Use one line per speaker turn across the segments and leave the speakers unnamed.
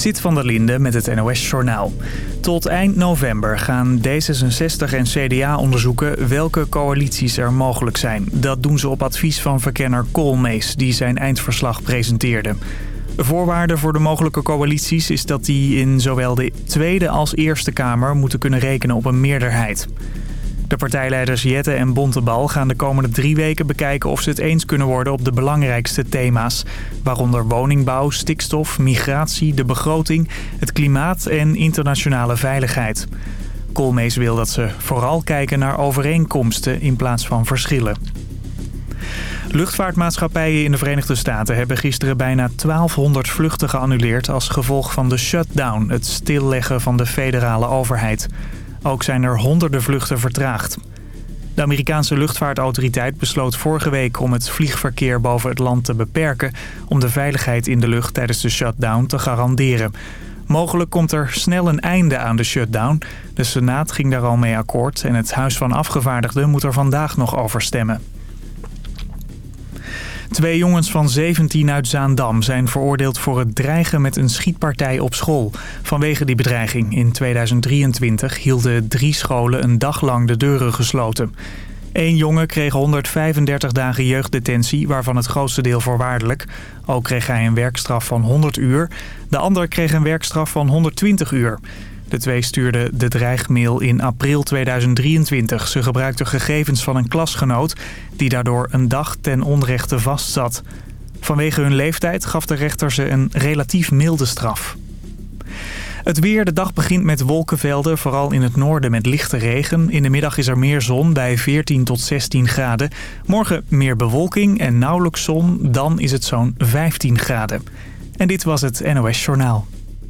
Zit van der Linde met het NOS-journaal. Tot eind november gaan D66 en CDA onderzoeken welke coalities er mogelijk zijn. Dat doen ze op advies van verkenner Koolmees, die zijn eindverslag presenteerde. De voorwaarde voor de mogelijke coalities is dat die in zowel de Tweede als Eerste Kamer moeten kunnen rekenen op een meerderheid. De partijleiders Jette en Bontebal gaan de komende drie weken bekijken of ze het eens kunnen worden op de belangrijkste thema's. Waaronder woningbouw, stikstof, migratie, de begroting, het klimaat en internationale veiligheid. Koolmees wil dat ze vooral kijken naar overeenkomsten in plaats van verschillen. Luchtvaartmaatschappijen in de Verenigde Staten hebben gisteren bijna 1200 vluchten geannuleerd als gevolg van de shutdown, het stilleggen van de federale overheid. Ook zijn er honderden vluchten vertraagd. De Amerikaanse luchtvaartautoriteit besloot vorige week om het vliegverkeer boven het land te beperken... om de veiligheid in de lucht tijdens de shutdown te garanderen. Mogelijk komt er snel een einde aan de shutdown. De Senaat ging daar al mee akkoord en het Huis van Afgevaardigden moet er vandaag nog over stemmen. Twee jongens van 17 uit Zaandam zijn veroordeeld voor het dreigen met een schietpartij op school. Vanwege die bedreiging in 2023 hielden drie scholen een dag lang de deuren gesloten. Eén jongen kreeg 135 dagen jeugddetentie, waarvan het grootste deel voorwaardelijk. Ook kreeg hij een werkstraf van 100 uur. De ander kreeg een werkstraf van 120 uur. De twee stuurden de dreigmail in april 2023. Ze gebruikten gegevens van een klasgenoot die daardoor een dag ten onrechte vastzat. Vanwege hun leeftijd gaf de rechter ze een relatief milde straf. Het weer, de dag begint met wolkenvelden, vooral in het noorden met lichte regen. In de middag is er meer zon bij 14 tot 16 graden. Morgen meer bewolking en nauwelijks zon, dan is het zo'n 15 graden. En dit was het NOS Journaal.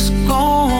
just gone.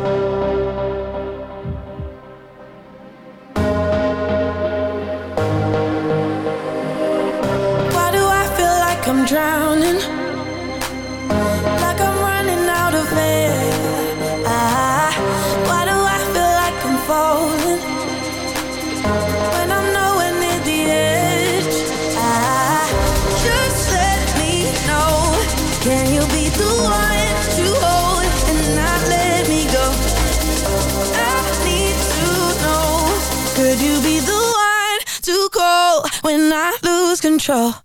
Control?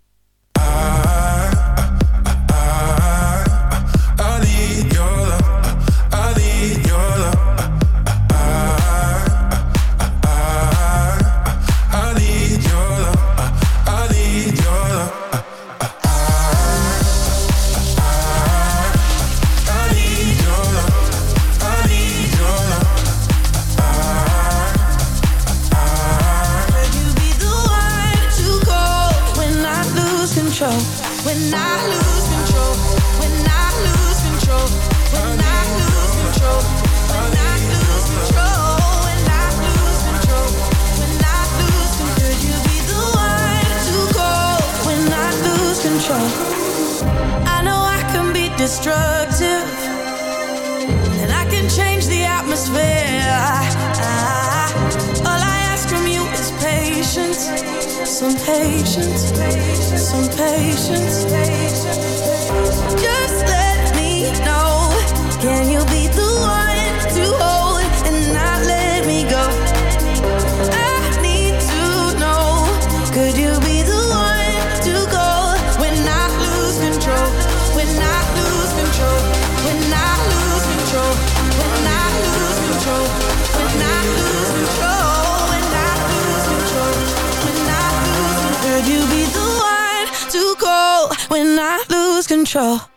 Control?